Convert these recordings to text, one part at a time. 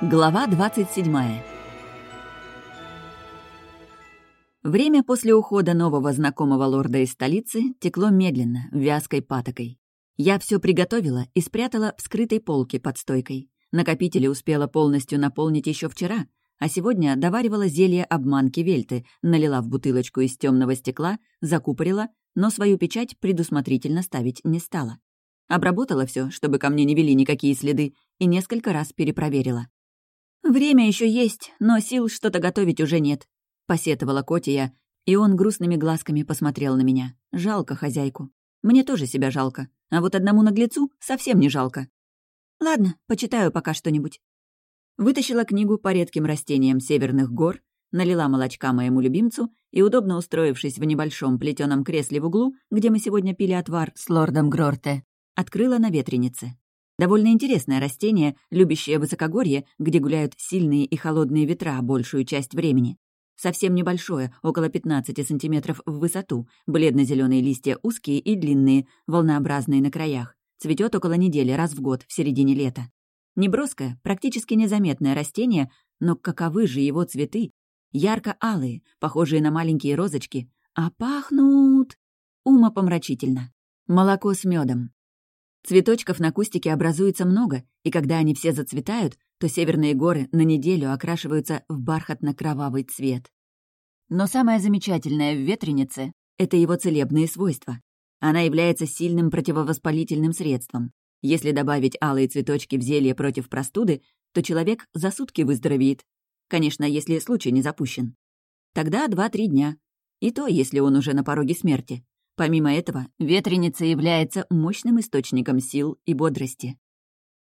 Глава 27 Время после ухода нового знакомого лорда из столицы текло медленно, вязкой патокой. Я все приготовила и спрятала в скрытой полке под стойкой. Накопители успела полностью наполнить еще вчера, а сегодня доваривала зелье обманки Вельты, налила в бутылочку из темного стекла, закупорила, но свою печать предусмотрительно ставить не стала. Обработала все, чтобы ко мне не вели никакие следы, и несколько раз перепроверила. «Время еще есть, но сил что-то готовить уже нет», — посетовала Котия, и он грустными глазками посмотрел на меня. Жалко хозяйку. Мне тоже себя жалко, а вот одному наглецу совсем не жалко. Ладно, почитаю пока что-нибудь. Вытащила книгу по редким растениям северных гор, налила молочка моему любимцу и, удобно устроившись в небольшом плетеном кресле в углу, где мы сегодня пили отвар с лордом Грорте, открыла на ветренице. Довольно интересное растение, любящее высокогорье, где гуляют сильные и холодные ветра большую часть времени. Совсем небольшое, около 15 сантиметров в высоту, бледно зеленые листья узкие и длинные, волнообразные на краях. Цветет около недели, раз в год, в середине лета. Неброское, практически незаметное растение, но каковы же его цветы? Ярко-алые, похожие на маленькие розочки, а пахнут... умопомрачительно. Молоко с медом, Цветочков на кустике образуется много, и когда они все зацветают, то северные горы на неделю окрашиваются в бархатно-кровавый цвет. Но самое замечательное в ветренице — это его целебные свойства. Она является сильным противовоспалительным средством. Если добавить алые цветочки в зелье против простуды, то человек за сутки выздоровеет. Конечно, если случай не запущен. Тогда два-три дня. И то, если он уже на пороге смерти. Помимо этого, ветреница является мощным источником сил и бодрости.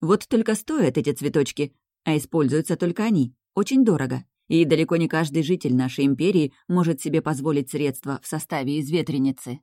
Вот только стоят эти цветочки, а используются только они, очень дорого, и далеко не каждый житель нашей империи может себе позволить средства в составе из ветреницы.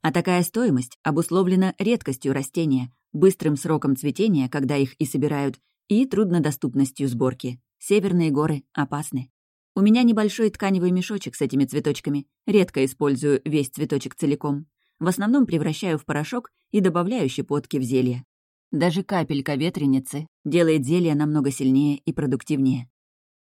А такая стоимость обусловлена редкостью растения, быстрым сроком цветения, когда их и собирают, и труднодоступностью сборки. Северные горы опасны. У меня небольшой тканевый мешочек с этими цветочками. Редко использую весь цветочек целиком. В основном превращаю в порошок и добавляю щепотки в зелье. Даже капелька ветреницы делает зелье намного сильнее и продуктивнее.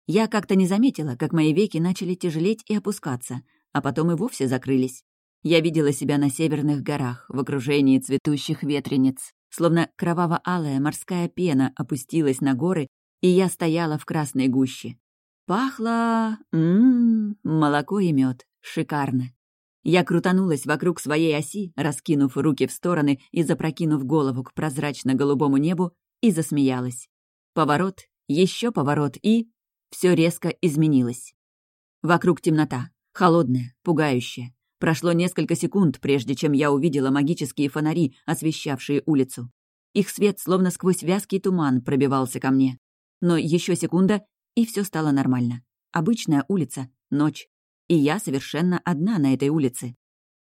Я как-то не заметила, как мои веки начали тяжелеть и опускаться, а потом и вовсе закрылись. Я видела себя на северных горах, в окружении цветущих ветрениц. Словно кроваво-алая морская пена опустилась на горы, и я стояла в красной гуще. Пахло... Ммм, молоко и мед. Шикарно. Я крутанулась вокруг своей оси, раскинув руки в стороны и запрокинув голову к прозрачно-голубому небу, и засмеялась. Поворот, еще поворот, и... все резко изменилось. Вокруг темнота, холодная, пугающая. Прошло несколько секунд, прежде чем я увидела магические фонари, освещавшие улицу. Их свет, словно сквозь вязкий туман, пробивался ко мне. Но еще секунда, и все стало нормально. Обычная улица, ночь. И я совершенно одна на этой улице.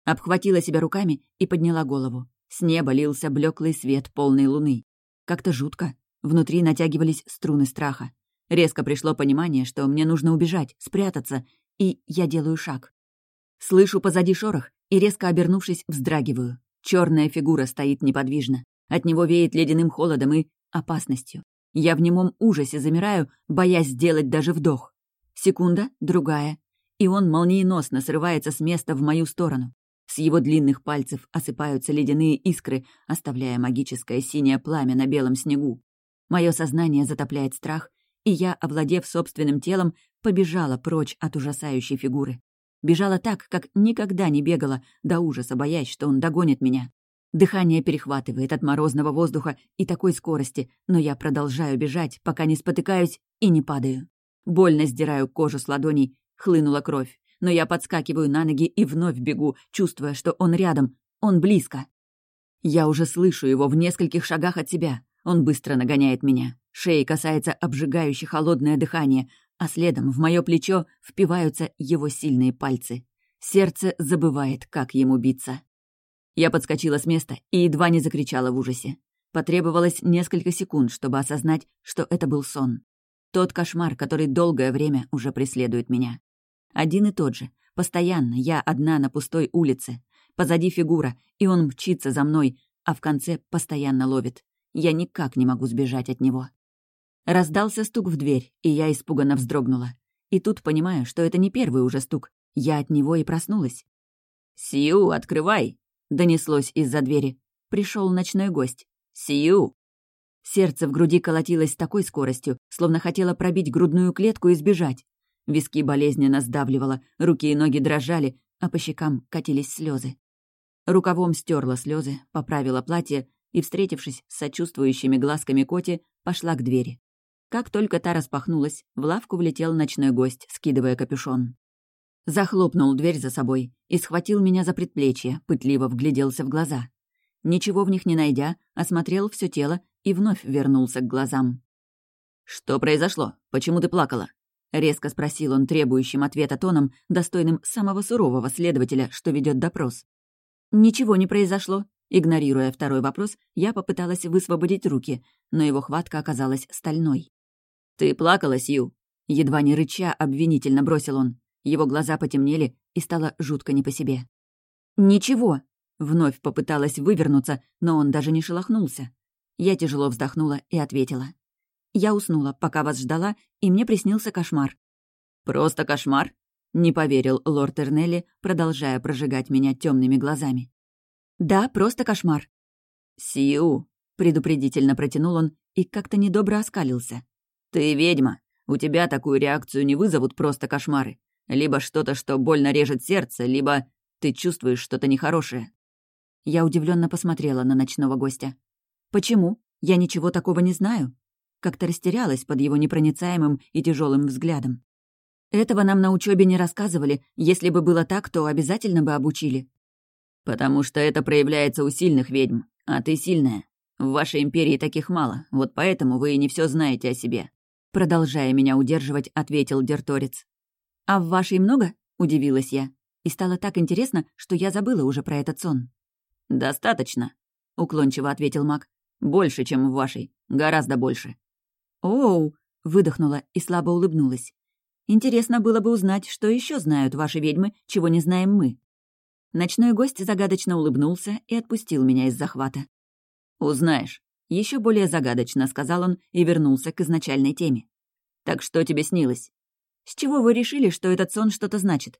Обхватила себя руками и подняла голову. С неба лился блеклый свет полной луны. Как-то жутко. Внутри натягивались струны страха. Резко пришло понимание, что мне нужно убежать, спрятаться, и я делаю шаг. Слышу позади шорох и, резко обернувшись, вздрагиваю. Черная фигура стоит неподвижно. От него веет ледяным холодом и опасностью. Я в немом ужасе замираю, боясь сделать даже вдох. Секунда, другая, и он молниеносно срывается с места в мою сторону. С его длинных пальцев осыпаются ледяные искры, оставляя магическое синее пламя на белом снегу. Мое сознание затопляет страх, и я, овладев собственным телом, побежала прочь от ужасающей фигуры. Бежала так, как никогда не бегала, до ужаса боясь, что он догонит меня. Дыхание перехватывает от морозного воздуха и такой скорости, но я продолжаю бежать, пока не спотыкаюсь и не падаю. Больно сдираю кожу с ладоней, хлынула кровь, но я подскакиваю на ноги и вновь бегу, чувствуя, что он рядом, он близко. Я уже слышу его в нескольких шагах от себя. Он быстро нагоняет меня. Шеи касается обжигающе холодное дыхание, а следом в мое плечо впиваются его сильные пальцы. Сердце забывает, как ему биться. Я подскочила с места и едва не закричала в ужасе. Потребовалось несколько секунд, чтобы осознать, что это был сон. Тот кошмар, который долгое время уже преследует меня. Один и тот же. Постоянно я одна на пустой улице. Позади фигура, и он мчится за мной, а в конце постоянно ловит. Я никак не могу сбежать от него. Раздался стук в дверь, и я испуганно вздрогнула. И тут понимаю, что это не первый уже стук. Я от него и проснулась. «Сью, открывай!» — донеслось из-за двери. Пришел ночной гость. «Сью!» Сердце в груди колотилось с такой скоростью, словно хотело пробить грудную клетку и сбежать. Виски болезненно сдавливало, руки и ноги дрожали, а по щекам катились слезы. Рукавом стерла слезы, поправила платье и, встретившись с сочувствующими глазками Коти, пошла к двери. Как только та распахнулась, в лавку влетел ночной гость, скидывая капюшон. Захлопнул дверь за собой и схватил меня за предплечье, пытливо вгляделся в глаза. Ничего в них не найдя, осмотрел все тело и вновь вернулся к глазам. «Что произошло? Почему ты плакала?» — резко спросил он требующим ответа тоном, достойным самого сурового следователя, что ведет допрос. «Ничего не произошло», Игнорируя второй вопрос, я попыталась высвободить руки, но его хватка оказалась стальной. «Ты плакала, Сью?» Едва не рыча, обвинительно бросил он. Его глаза потемнели, и стало жутко не по себе. «Ничего!» Вновь попыталась вывернуться, но он даже не шелохнулся. Я тяжело вздохнула и ответила. «Я уснула, пока вас ждала, и мне приснился кошмар». «Просто кошмар?» — не поверил лорд Эрнелли, продолжая прожигать меня темными глазами. «Да, просто кошмар». «Сью!» — предупредительно протянул он и как-то недобро оскалился. «Ты ведьма. У тебя такую реакцию не вызовут просто кошмары. Либо что-то, что больно режет сердце, либо ты чувствуешь что-то нехорошее». Я удивленно посмотрела на ночного гостя. «Почему? Я ничего такого не знаю». Как-то растерялась под его непроницаемым и тяжелым взглядом. «Этого нам на учебе не рассказывали. Если бы было так, то обязательно бы обучили». «Потому что это проявляется у сильных ведьм, а ты сильная. В вашей империи таких мало, вот поэтому вы и не все знаете о себе. Продолжая меня удерживать, ответил Дерторец. «А в вашей много?» — удивилась я. И стало так интересно, что я забыла уже про этот сон. «Достаточно», — уклончиво ответил маг. «Больше, чем в вашей. Гораздо больше». «Оу!» — выдохнула и слабо улыбнулась. «Интересно было бы узнать, что еще знают ваши ведьмы, чего не знаем мы». Ночной гость загадочно улыбнулся и отпустил меня из захвата. «Узнаешь. Еще более загадочно, сказал он и вернулся к изначальной теме. Так что тебе снилось? С чего вы решили, что этот сон что-то значит?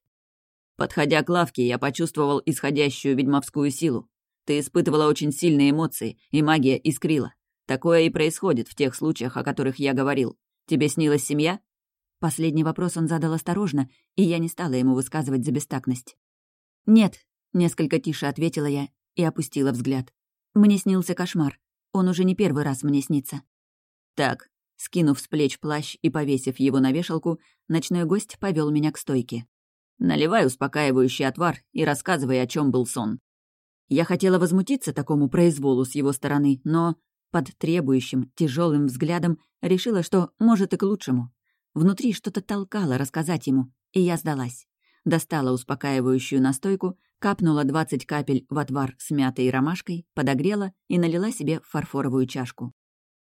Подходя к лавке, я почувствовал исходящую ведьмовскую силу. Ты испытывала очень сильные эмоции, и магия искрила. Такое и происходит в тех случаях, о которых я говорил. Тебе снилась семья? Последний вопрос он задал осторожно, и я не стала ему высказывать за бестактность. «Нет», — несколько тише ответила я и опустила взгляд. «Мне снился кошмар. Он уже не первый раз мне снится. Так, скинув с плеч плащ и повесив его на вешалку, ночной гость повел меня к стойке. Наливай успокаивающий отвар и рассказывай, о чем был сон. Я хотела возмутиться такому произволу с его стороны, но под требующим, тяжелым взглядом решила, что может и к лучшему. Внутри что-то толкало рассказать ему, и я сдалась. Достала успокаивающую настойку, капнула 20 капель в отвар с мятой и ромашкой, подогрела и налила себе фарфоровую чашку.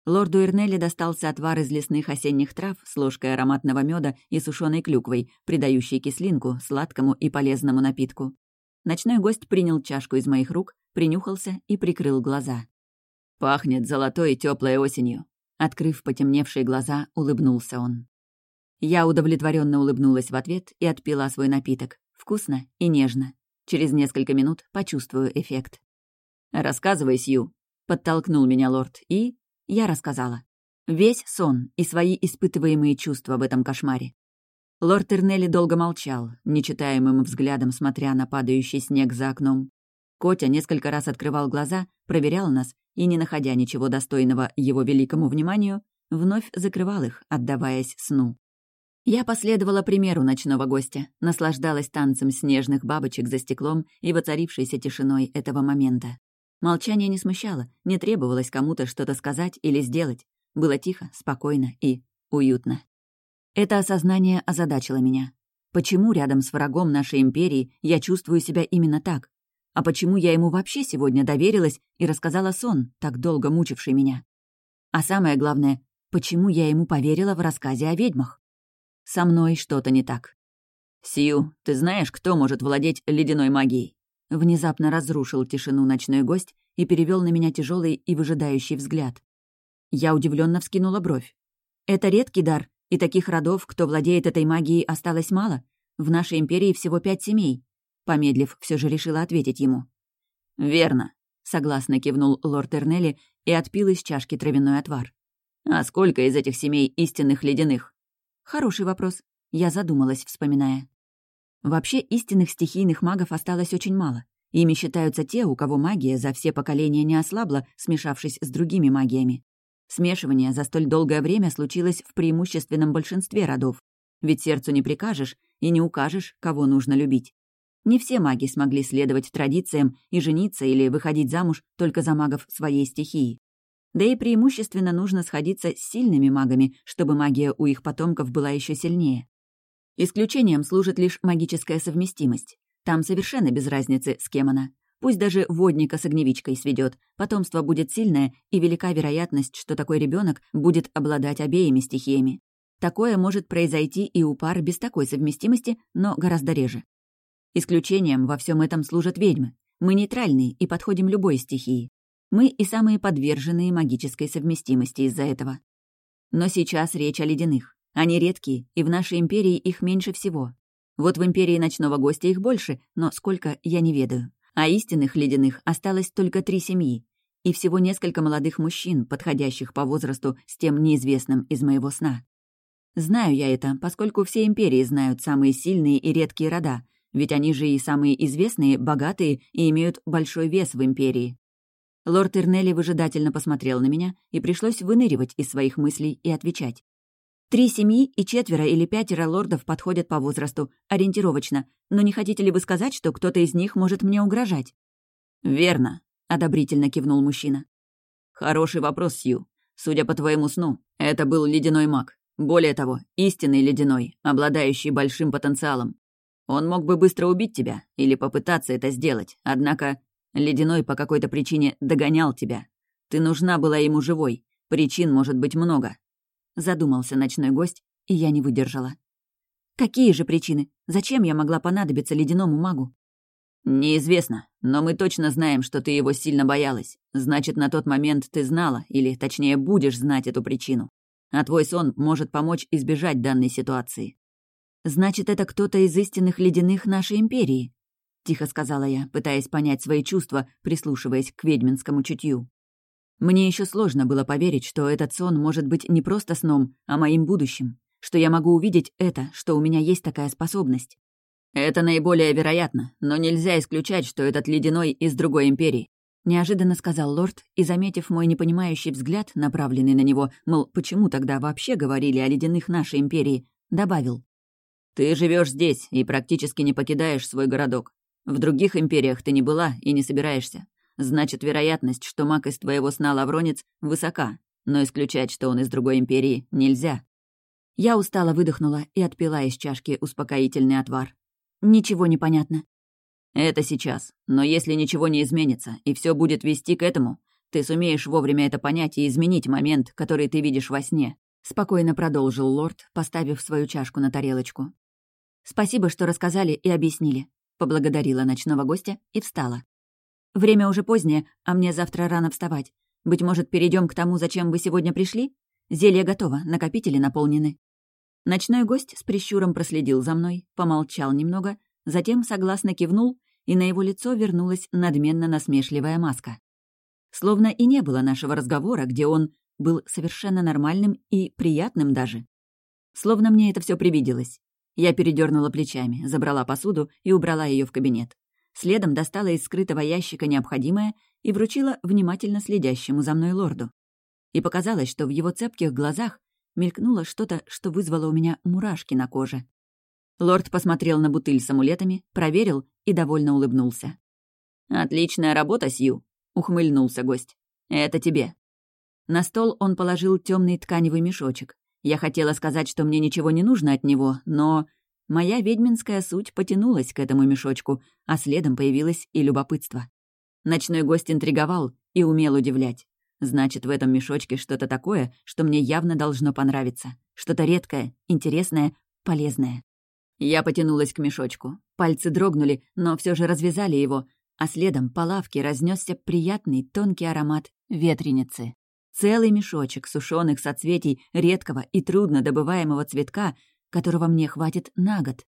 Лорду Эрнелли достался отвар из лесных осенних трав с ложкой ароматного меда и сушеной клюквой, придающей кислинку сладкому и полезному напитку. Ночной гость принял чашку из моих рук, принюхался и прикрыл глаза. «Пахнет золотой и теплой осенью», Открыв потемневшие глаза, улыбнулся он. Я удовлетворенно улыбнулась в ответ и отпила свой напиток. Вкусно и нежно. Через несколько минут почувствую эффект. «Рассказывай, Сью», — подтолкнул меня лорд, и... Я рассказала. Весь сон и свои испытываемые чувства в этом кошмаре. Лорд Эрнелли долго молчал, нечитаемым взглядом смотря на падающий снег за окном. Котя несколько раз открывал глаза, проверял нас и, не находя ничего достойного его великому вниманию, вновь закрывал их, отдаваясь сну. Я последовала примеру ночного гостя, наслаждалась танцем снежных бабочек за стеклом и воцарившейся тишиной этого момента. Молчание не смущало, не требовалось кому-то что-то сказать или сделать. Было тихо, спокойно и уютно. Это осознание озадачило меня. Почему рядом с врагом нашей империи я чувствую себя именно так? А почему я ему вообще сегодня доверилась и рассказала сон, так долго мучивший меня? А самое главное, почему я ему поверила в рассказе о ведьмах? Со мной что-то не так. «Сью, ты знаешь, кто может владеть ледяной магией?» Внезапно разрушил тишину ночной гость и перевел на меня тяжелый и выжидающий взгляд. Я удивленно вскинула бровь. Это редкий дар, и таких родов, кто владеет этой магией, осталось мало. В нашей империи всего пять семей. Помедлив, все же решила ответить ему. «Верно», — согласно кивнул лорд Эрнелли и отпил из чашки травяной отвар. «А сколько из этих семей истинных ледяных?» «Хороший вопрос», — я задумалась, вспоминая. Вообще, истинных стихийных магов осталось очень мало. Ими считаются те, у кого магия за все поколения не ослабла, смешавшись с другими магиями. Смешивание за столь долгое время случилось в преимущественном большинстве родов. Ведь сердцу не прикажешь и не укажешь, кого нужно любить. Не все маги смогли следовать традициям и жениться или выходить замуж только за магов своей стихии. Да и преимущественно нужно сходиться с сильными магами, чтобы магия у их потомков была еще сильнее. Исключением служит лишь магическая совместимость. Там совершенно без разницы, с кем она. Пусть даже водника с огневичкой сведет, потомство будет сильное, и велика вероятность, что такой ребенок будет обладать обеими стихиями. Такое может произойти и у пар без такой совместимости, но гораздо реже. Исключением во всем этом служат ведьмы. Мы нейтральные и подходим любой стихии. Мы и самые подверженные магической совместимости из-за этого. Но сейчас речь о ледяных. Они редкие, и в нашей империи их меньше всего. Вот в империи ночного гостя их больше, но сколько, я не ведаю. А истинных ледяных осталось только три семьи. И всего несколько молодых мужчин, подходящих по возрасту с тем неизвестным из моего сна. Знаю я это, поскольку все империи знают самые сильные и редкие рода, ведь они же и самые известные, богатые и имеют большой вес в империи. Лорд Ирнелли выжидательно посмотрел на меня, и пришлось выныривать из своих мыслей и отвечать. Три семьи и четверо или пятеро лордов подходят по возрасту, ориентировочно, но не хотите ли вы сказать, что кто-то из них может мне угрожать?» «Верно», — одобрительно кивнул мужчина. «Хороший вопрос, Сью. Судя по твоему сну, это был ледяной маг. Более того, истинный ледяной, обладающий большим потенциалом. Он мог бы быстро убить тебя или попытаться это сделать, однако ледяной по какой-то причине догонял тебя. Ты нужна была ему живой. Причин может быть много. Задумался ночной гость, и я не выдержала. Какие же причины? Зачем я могла понадобиться ледяному магу? «Неизвестно, но мы точно знаем, что ты его сильно боялась. Значит, на тот момент ты знала, или, точнее, будешь знать эту причину. А твой сон может помочь избежать данной ситуации. «Значит, это кто-то из истинных ледяных нашей империи», — тихо сказала я, пытаясь понять свои чувства, прислушиваясь к ведьминскому чутью. Мне еще сложно было поверить, что этот сон может быть не просто сном, а моим будущим, что я могу увидеть это, что у меня есть такая способность. «Это наиболее вероятно, но нельзя исключать, что этот ледяной из другой империи», неожиданно сказал лорд, и, заметив мой непонимающий взгляд, направленный на него, мол, почему тогда вообще говорили о ледяных нашей империи, добавил. Ты живешь здесь и практически не покидаешь свой городок. В других империях ты не была и не собираешься. Значит, вероятность, что маг из твоего сна лавронец, высока, но исключать, что он из другой империи, нельзя. Я устало выдохнула и отпила из чашки успокоительный отвар. Ничего не понятно. Это сейчас. Но если ничего не изменится, и все будет вести к этому, ты сумеешь вовремя это понять и изменить момент, который ты видишь во сне. Спокойно продолжил лорд, поставив свою чашку на тарелочку. «Спасибо, что рассказали и объяснили», — поблагодарила ночного гостя и встала. «Время уже позднее, а мне завтра рано вставать. Быть может, перейдем к тому, зачем вы сегодня пришли? Зелье готово, накопители наполнены». Ночной гость с прищуром проследил за мной, помолчал немного, затем согласно кивнул, и на его лицо вернулась надменно насмешливая маска. Словно и не было нашего разговора, где он был совершенно нормальным и приятным даже. Словно мне это все привиделось. Я передернула плечами, забрала посуду и убрала ее в кабинет. Следом достала из скрытого ящика необходимое и вручила внимательно следящему за мной лорду. И показалось, что в его цепких глазах мелькнуло что-то, что вызвало у меня мурашки на коже. Лорд посмотрел на бутыль с амулетами, проверил и довольно улыбнулся. «Отличная работа, Сью», — ухмыльнулся гость. «Это тебе». На стол он положил темный тканевый мешочек, я хотела сказать, что мне ничего не нужно от него, но... Моя ведьминская суть потянулась к этому мешочку, а следом появилось и любопытство. Ночной гость интриговал и умел удивлять. Значит, в этом мешочке что-то такое, что мне явно должно понравиться. Что-то редкое, интересное, полезное. Я потянулась к мешочку. Пальцы дрогнули, но все же развязали его, а следом по лавке разнесся приятный тонкий аромат ветреницы. Целый мешочек сушеных соцветий редкого и трудно добываемого цветка, которого мне хватит на год.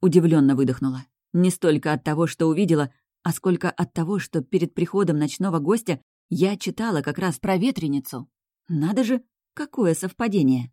Удивленно выдохнула. Не столько от того, что увидела, а сколько от того, что перед приходом ночного гостя я читала как раз про ветреницу. Надо же, какое совпадение.